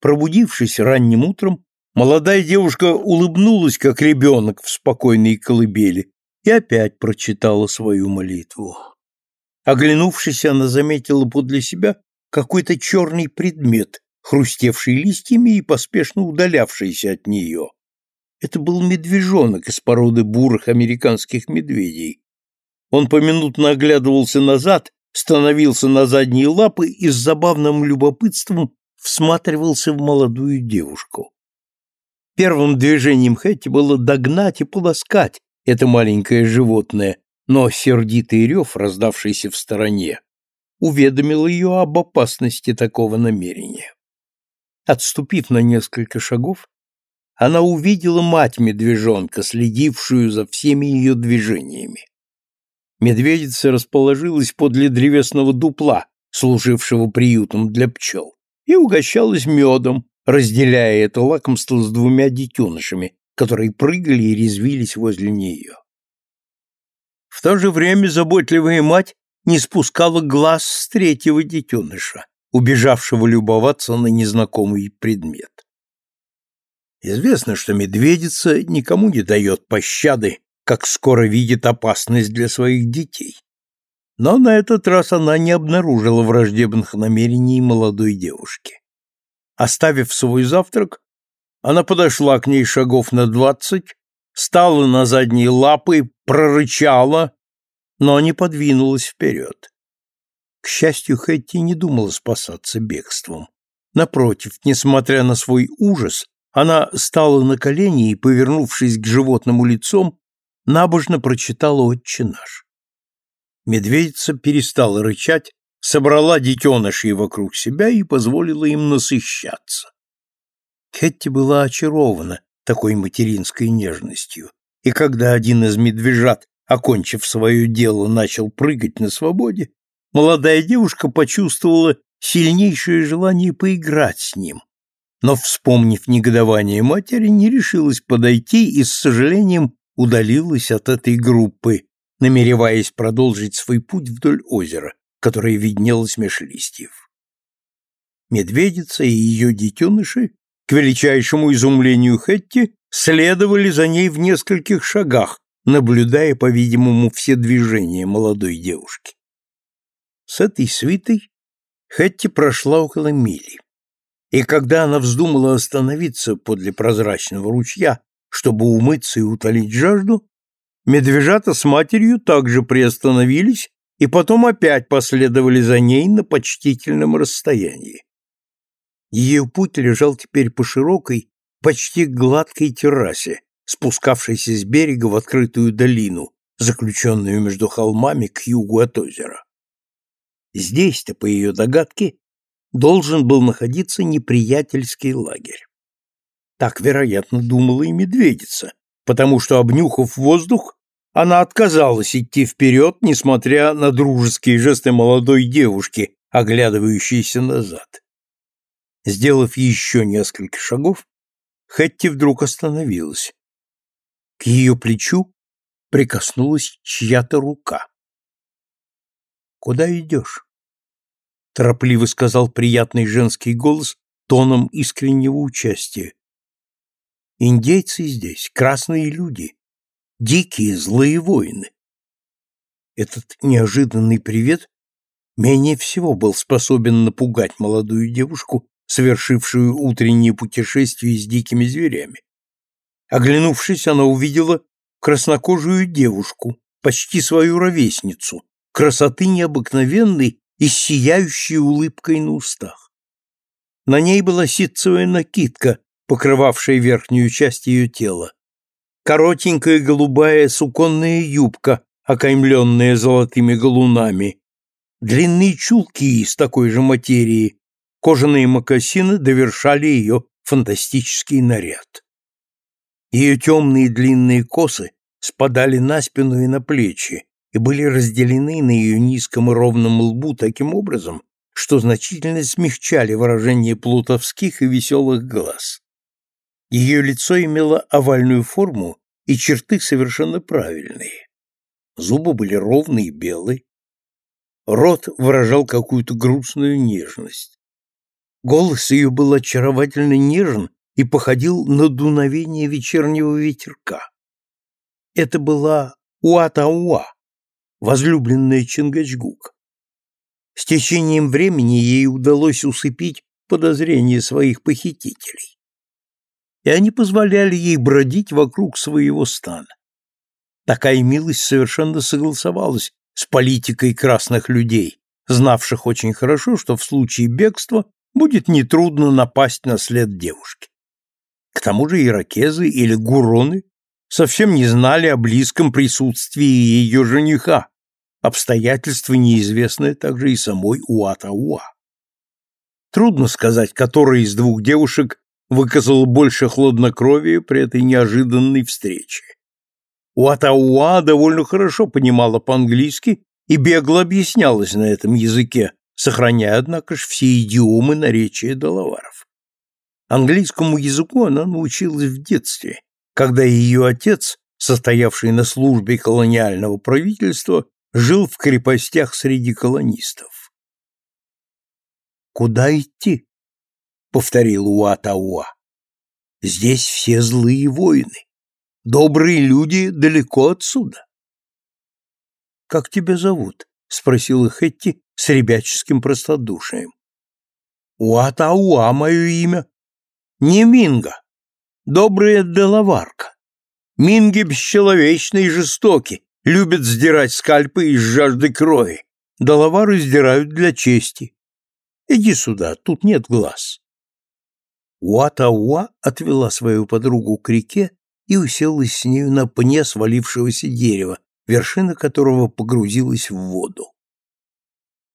Пробудившись ранним утром, молодая девушка улыбнулась, как ребенок в спокойной колыбели, и опять прочитала свою молитву. Оглянувшись, она заметила подле себя какой-то черный предмет, хрустевший листьями и поспешно удалявшийся от нее. Это был медвежонок из породы бурых американских медведей. Он поминутно оглядывался назад, становился на задние лапы и с забавным любопытством всматривался в молодую девушку. Первым движением Хэтти было догнать и полоскать это маленькое животное, но сердитый рев, раздавшийся в стороне, уведомил ее об опасности такого намерения. Отступив на несколько шагов, она увидела мать медвежонка, следившую за всеми ее движениями. Медведица расположилась подле древесного дупла, служившего приютом для пчел, и угощалась медом, разделяя это лакомство с двумя детенышами, которые прыгали и резвились возле нее. В то же время заботливая мать не спускала глаз с третьего детеныша, убежавшего любоваться на незнакомый предмет. Известно, что медведица никому не дает пощады, как скоро видит опасность для своих детей. Но на этот раз она не обнаружила враждебных намерений молодой девушки. Оставив свой завтрак, она подошла к ней шагов на двадцать, стала на задние лапы, прорычала, но не подвинулась вперед. К счастью, Хэтти не думала спасаться бегством. Напротив, несмотря на свой ужас, она стала на колени и, повернувшись к животному лицом, набожно прочитала «Отче наш». Медведица перестала рычать, собрала детенышей вокруг себя и позволила им насыщаться. Кетти была очарована такой материнской нежностью, и когда один из медвежат, окончив свое дело, начал прыгать на свободе, молодая девушка почувствовала сильнейшее желание поиграть с ним, но, вспомнив негодование матери, не решилась подойти и с сожалением удалилась от этой группы, намереваясь продолжить свой путь вдоль озера, которое виднелось меж листьев. Медведица и ее детеныши, к величайшему изумлению Хетти, следовали за ней в нескольких шагах, наблюдая, по-видимому, все движения молодой девушки. С этой свитой Хетти прошла около мили и когда она вздумала остановиться подле прозрачного ручья, чтобы умыться и утолить жажду, медвежата с матерью также приостановились и потом опять последовали за ней на почтительном расстоянии. Ее путь лежал теперь по широкой, почти гладкой террасе, спускавшейся с берега в открытую долину, заключенную между холмами к югу от озера. Здесь-то, по ее догадке, должен был находиться неприятельский лагерь. Так, вероятно, думала и медведица, потому что, обнюхав воздух, она отказалась идти вперед, несмотря на дружеские жесты молодой девушки, оглядывающейся назад. Сделав еще несколько шагов, Хэтти вдруг остановилась. К ее плечу прикоснулась чья-то рука. «Куда идешь?» торопливо сказал приятный женский голос тоном искреннего участия. Индейцы здесь красные люди, дикие злые воины. Этот неожиданный привет менее всего был способен напугать молодую девушку, совершившую утреннее путешествие с дикими зверями. Оглянувшись, она увидела краснокожую девушку, почти свою ровесницу, красоты необыкновенной и сияющей улыбкой на устах. На ней была ситцевая накидка, покрывавшая верхнюю часть ее тела. Коротенькая голубая суконная юбка, окаймленная золотыми галунами. Длинные чулки из такой же материи, кожаные мокасины довершали ее фантастический наряд. Ее темные длинные косы спадали на спину и на плечи, и были разделены на ее низком и ровном лбу таким образом, что значительно смягчали выражение плутовских и веселых глаз. Ее лицо имело овальную форму и черты совершенно правильные. Зубы были ровные и белые. Рот выражал какую-то грустную нежность. Голос ее был очаровательно нежен и походил на дуновение вечернего ветерка. Это была Уатауа, возлюбленная Чингачгук. С течением времени ей удалось усыпить подозрения своих похитителей. И они позволяли ей бродить вокруг своего стана. Такая милость совершенно согласовалась с политикой красных людей, знавших очень хорошо, что в случае бегства будет нетрудно напасть на след девушки. К тому же иракезы или гуроны совсем не знали о близком присутствии ее жениха, обстоятельства неизвестные также и самой Уатауа. Трудно сказать, которая из двух девушек выказала больше хладнокровия при этой неожиданной встрече. Уатауа довольно хорошо понимала по-английски и бегло объяснялась на этом языке, сохраняя, однако ж, все идиомы наречия доловаров. Английскому языку она научилась в детстве, когда ее отец, состоявший на службе колониального правительства, жил в крепостях среди колонистов. «Куда идти?» — повторил Уатауа. «Здесь все злые воины. Добрые люди далеко отсюда». «Как тебя зовут?» — спросила Хетти с ребяческим простодушием. «Уатауа мое имя. Не Минга. Добрая Делаварка. Минги бесчеловечны и жестоки, любят сдирать скальпы из жажды крови. Доловары сдирают для чести. Иди сюда, тут нет глаз. Уатауа отвела свою подругу к реке и уселась с нею на пне свалившегося дерева, вершина которого погрузилась в воду.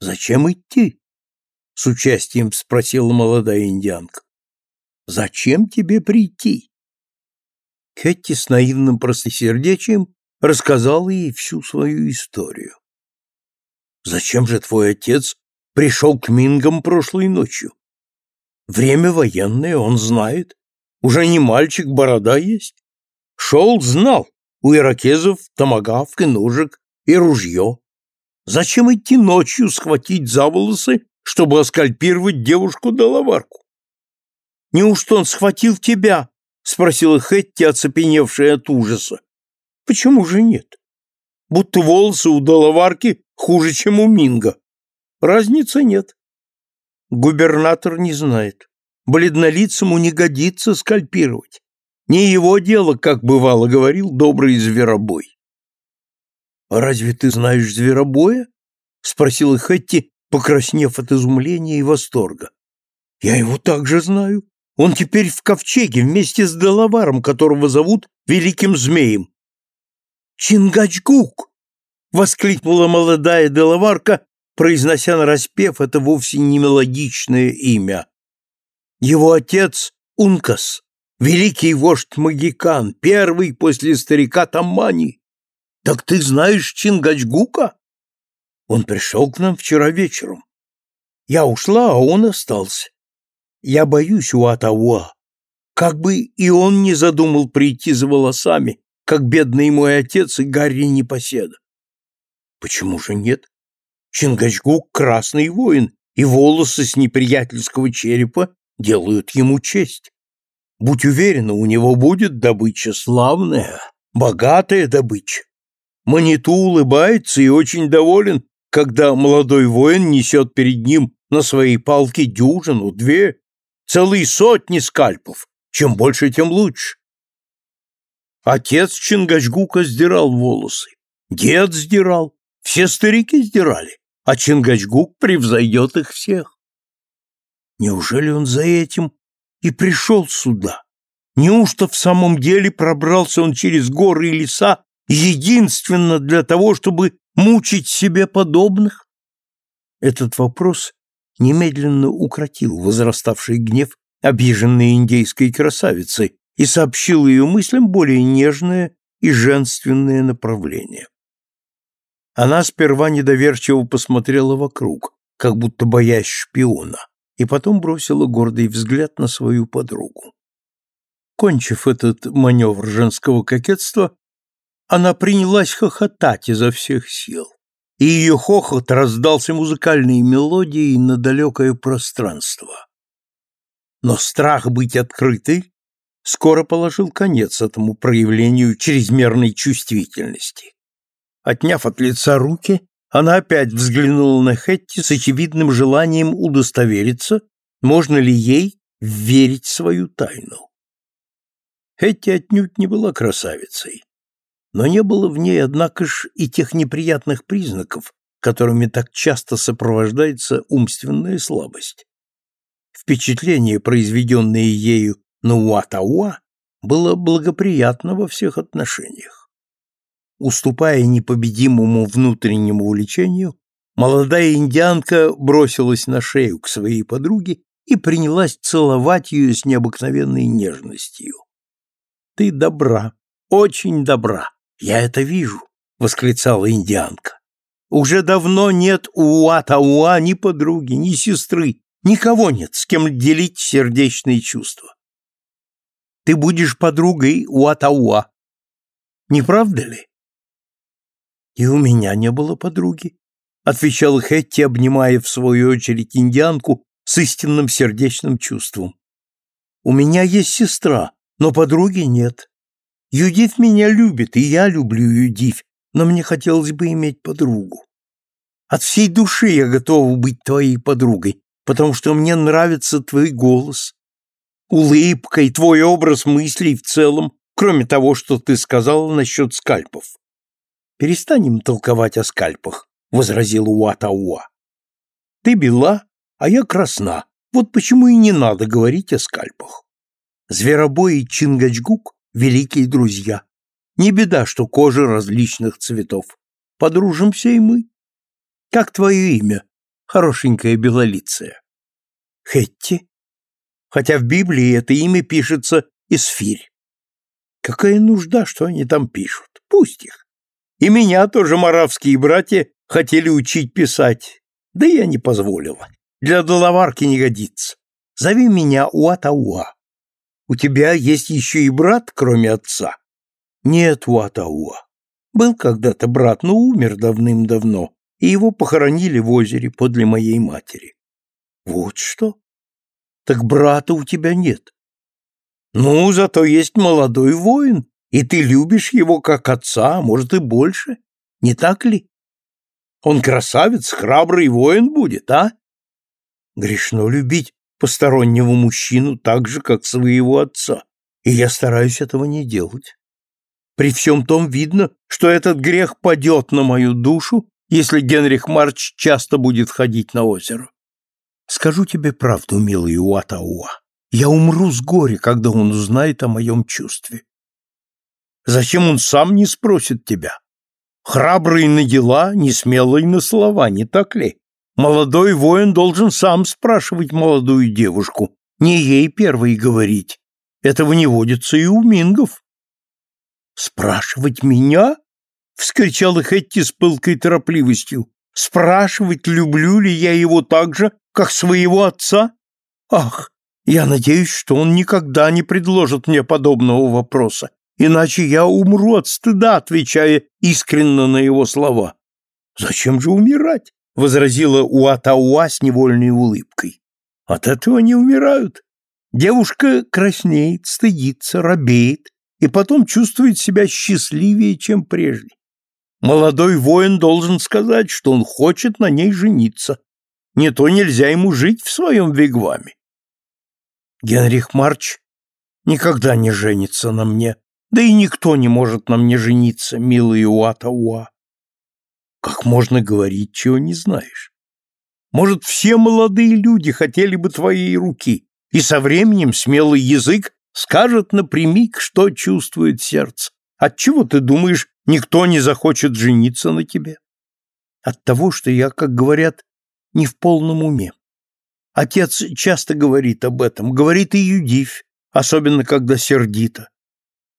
«Зачем идти?» — с участием спросила молодая индианка. «Зачем тебе прийти?» Хетти с наивным простосердечием рассказала ей всю свою историю. «Зачем же твой отец пришел к Мингам прошлой ночью? Время военное, он знает. Уже не мальчик, борода есть. Шел, знал. У иракезов томагавк и ножик, и ружье. Зачем идти ночью схватить за волосы, чтобы оскальпировать девушку-доловарку? Неужто он схватил тебя? спросила Хетти, оцепеневшая от ужаса. Почему же нет? Будто волосы у доловарки хуже, чем у Минга. Разницы нет. Губернатор не знает. Бледнолицему не годится скальпировать. Не его дело, как бывало говорил добрый зверобой. «А разве ты знаешь зверобоя?» — спросила Хэтти, покраснев от изумления и восторга. «Я его также знаю. Он теперь в ковчеге вместе с Делаваром, которого зовут Великим Змеем. «Чингачгук!» — воскликнула молодая деловарка, произнося нараспев это вовсе не мелодичное имя. Его отец — Ункас, великий вождь Магикан, первый после старика Таммани. Так ты знаешь Чингачгука? Он пришел к нам вчера вечером. Я ушла, а он остался. Я боюсь Уатауа. Как бы и он не задумал прийти за волосами, как бедный мой отец и Гарри Непоседа. Почему же нет? Чингачгук — красный воин, и волосы с неприятельского черепа делают ему честь. Будь уверена, у него будет добыча славная, богатая добыча. Маниту улыбается и очень доволен, когда молодой воин несет перед ним на своей палке дюжину, две, целые сотни скальпов. Чем больше, тем лучше. Отец Чингачгука сдирал волосы, дед сдирал, все старики сдирали, а Чингачгук превзойдет их всех. Неужели он за этим и пришел сюда? Неужто в самом деле пробрался он через горы и леса единственно для того, чтобы мучить себе подобных? Этот вопрос немедленно укротил возраставший гнев обиженной индейской красавицы, и сообщил ее мыслям более нежное и женственное направление. Она сперва недоверчиво посмотрела вокруг, как будто боясь шпиона, и потом бросила гордый взгляд на свою подругу. Кончив этот маневр женского кокетства, она принялась хохотать изо всех сил, и ее хохот раздался музыкальной мелодией на далекое пространство. Но страх быть открытой скоро положил конец этому проявлению чрезмерной чувствительности. Отняв от лица руки, она опять взглянула на Хетти с очевидным желанием удостовериться, можно ли ей верить свою тайну. Хетти отнюдь не была красавицей, но не было в ней, однако ж, и тех неприятных признаков, которыми так часто сопровождается умственная слабость. Впечатление, произведенное ею на Уатауа, было благоприятно во всех отношениях. Уступая непобедимому внутреннему увлечению, молодая индианка бросилась на шею к своей подруге и принялась целовать ее с необыкновенной нежностью. «Ты добра, очень добра, я это вижу», — восклицала индианка. «Уже давно нет у Уатауа ни подруги, ни сестры, никого нет, с кем делить сердечные чувства. Ты будешь подругой Уатауа, не правда ли?» «И у меня не было подруги», — отвечал Хэтти, обнимая в свою очередь индианку с истинным сердечным чувством. «У меня есть сестра, но подруги нет. Юдив меня любит, и я люблю Юдив, но мне хотелось бы иметь подругу. От всей души я готова быть твоей подругой, потому что мне нравится твой голос, улыбка и твой образ мыслей в целом, кроме того, что ты сказала насчет скальпов. Перестанем толковать о скальпах, возразил Уатауа. Ты бела, а я красна. Вот почему и не надо говорить о скальпах. Зверобой и Чингачгук — великие друзья. Не беда, что кожи различных цветов. Подружимся и мы. Как твое имя, хорошенькая белолицая? Хетти? Хотя в Библии это имя пишется Исфирь. Какая нужда, что они там пишут? Пусть их. И меня тоже маравские братья хотели учить писать, да я не позволила. Для доловарки не годится. Зови меня Уатауа. У тебя есть еще и брат, кроме отца? Нет, Уатауа. Был когда-то брат, но умер давным-давно, и его похоронили в озере подле моей матери. Вот что? Так брата у тебя нет. Ну, зато есть молодой воин, и ты любишь его как отца, а может и больше, не так ли? Он красавец, храбрый воин будет, а? Грешно любить постороннего мужчину так же, как своего отца, и я стараюсь этого не делать. При всем том видно, что этот грех падет на мою душу, если Генрих Марч часто будет ходить на озеро. Скажу тебе правду, милый Уатауа, я умру с горя, когда он узнает о моем чувстве. Зачем он сам не спросит тебя? Храбрый на дела, не смелый на слова, не так ли? Молодой воин должен сам спрашивать молодую девушку, не ей первой говорить. Этого не водится и у мингов. «Спрашивать меня?» — вскричала Хэтти с пылкой торопливостью. «Спрашивать, люблю ли я его так же, как своего отца? Ах, я надеюсь, что он никогда не предложит мне подобного вопроса иначе я умру от стыда, отвечая искренно на его слова. Зачем же умирать? возразила Уатауа с невольной улыбкой. От этого не умирают. Девушка краснеет, стыдится, робеет и потом чувствует себя счастливее, чем прежде. Молодой воин должен сказать, что он хочет на ней жениться. Не то нельзя ему жить в своем вигваме. Генрих Марч никогда не женится на мне, да и никто не может на мне жениться, милый Уатауа. Как можно говорить, чего не знаешь? Может, все молодые люди хотели бы твоей руки, и со временем смелый язык скажет напрямик, что чувствует сердце. Отчего ты думаешь, никто не захочет жениться на тебе? От того, что я, как говорят, не в полном уме. Отец часто говорит об этом, говорит и Юдивь, особенно когда сердито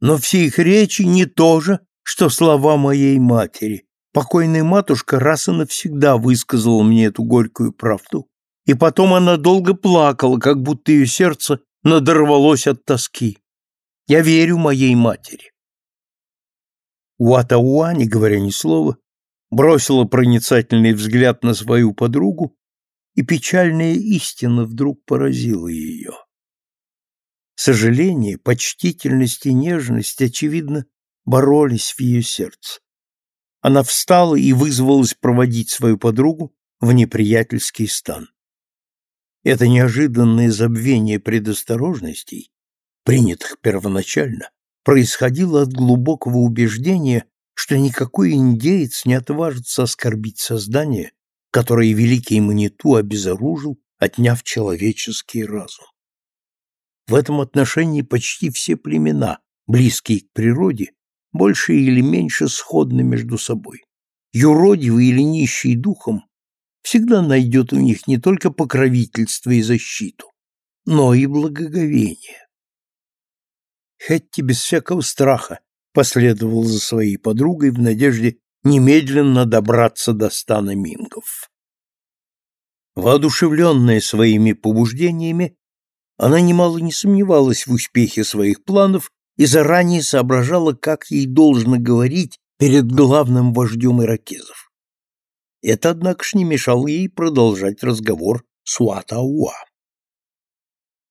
но все их речи не то же, что слова моей матери. Покойная матушка раз и навсегда высказала мне эту горькую правду, и потом она долго плакала, как будто ее сердце надорвалось от тоски. Я верю моей матери. Уатауа, не говоря ни слова, бросила проницательный взгляд на свою подругу, и печальная истина вдруг поразила ее. Сожаление, почтительность и нежность, очевидно, боролись в ее сердце. Она встала и вызвалась проводить свою подругу в неприятельский стан. Это неожиданное забвение предосторожностей, принятых первоначально, происходило от глубокого убеждения, что никакой индеец не отважится оскорбить создание, которое великий Маниту обезоружил, отняв человеческий разум. В этом отношении почти все племена, близкие к природе, больше или меньше сходны между собой. Юродивый или нищий духом всегда найдет у них не только покровительство и защиту, но и благоговение. Хетти без всякого страха последовал за своей подругой в надежде немедленно добраться до стана мингов. Воодушевленная своими побуждениями, она немало не сомневалась в успехе своих планов и заранее соображала, как ей должно говорить перед главным вождем иракезов. Это, однако ж, не мешало ей продолжать разговор с Уатауа.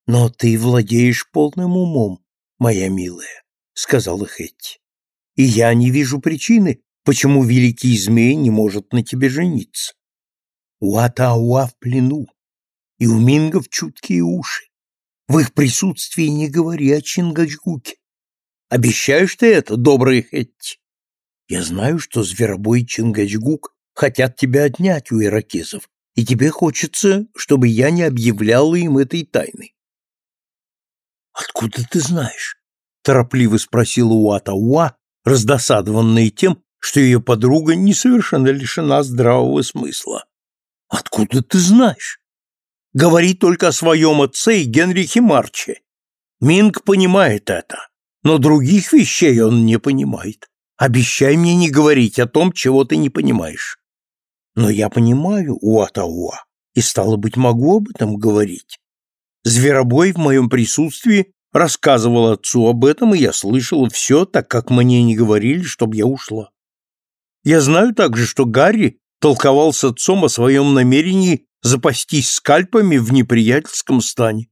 «Но ты владеешь полным умом, моя милая», — сказала Хэтти. «И я не вижу причины, почему великий змей не может на тебе жениться. Уатауа в плену, и у мингов чуткие уши. В их присутствии не говори о Чингачгуке. Обещаешь ты это, добрый Хетти? Я знаю, что Зверобой и Чингачгук хотят тебя отнять у иракезов, и тебе хочется, чтобы я не объявляла им этой тайны. Откуда ты знаешь? торопливо спросила Уата-Уа, раздосадованная тем, что ее подруга не совершенно лишена здравого смысла. Откуда ты знаешь? Говори только о своем отце и Генрихе Марче. Минг понимает это, но других вещей он не понимает. Обещай мне не говорить о том, чего ты не понимаешь. Но я понимаю Уатауа, и, стало быть, могу об этом говорить. Зверобой в моем присутствии рассказывал отцу об этом, и я слышала все, так как мне не говорили, чтобы я ушла. Я знаю также, что Гарри толковал с отцом о своем намерении запастись скальпами в неприятельском стане.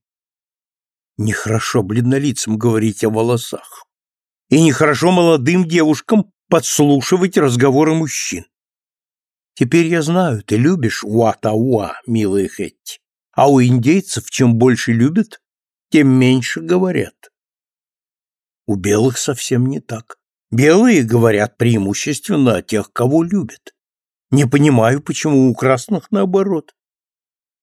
Нехорошо бледнолицам говорить о волосах. И нехорошо молодым девушкам подслушивать разговоры мужчин. Теперь я знаю, ты любишь уа-та-уа, милая Хетти. А у индейцев чем больше любят, тем меньше говорят. У белых совсем не так. Белые говорят преимущественно о тех, кого любят. Не понимаю, почему у красных наоборот.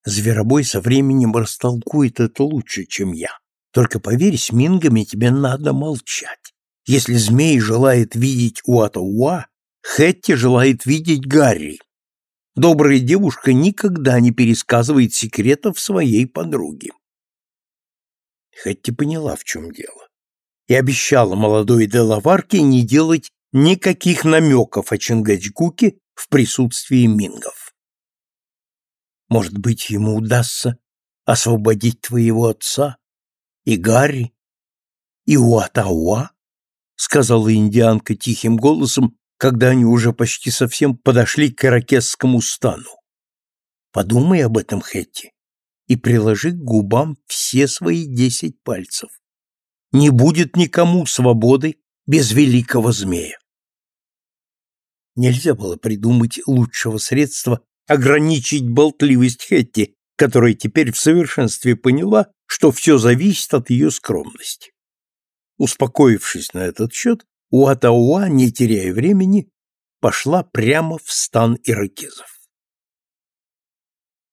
Зверобой со временем растолкует это лучше, чем я. Только поверь, с мингами тебе надо молчать. Если змей желает видеть Уата-Уа, Хэтти желает видеть Гарри. Добрая девушка никогда не пересказывает секретов своей подруге. Хэтти поняла, в чем дело, и обещала молодой Делаварке не делать никаких намеков о Чингачгуке в присутствии мингов. Может быть, ему удастся освободить твоего отца и Гарри и Уатауа? сказала индианка тихим голосом, когда они уже почти совсем подошли к иракесскому стану. Подумай об этом, Хэтти, и приложи к губам все свои десять пальцев. Не будет никому свободы без великого змея. Нельзя было придумать лучшего средства ограничить болтливость Хетти, которая теперь в совершенстве поняла, что все зависит от ее скромности. Успокоившись на этот счет, Уатауа, не теряя времени, пошла прямо в стан иракезов.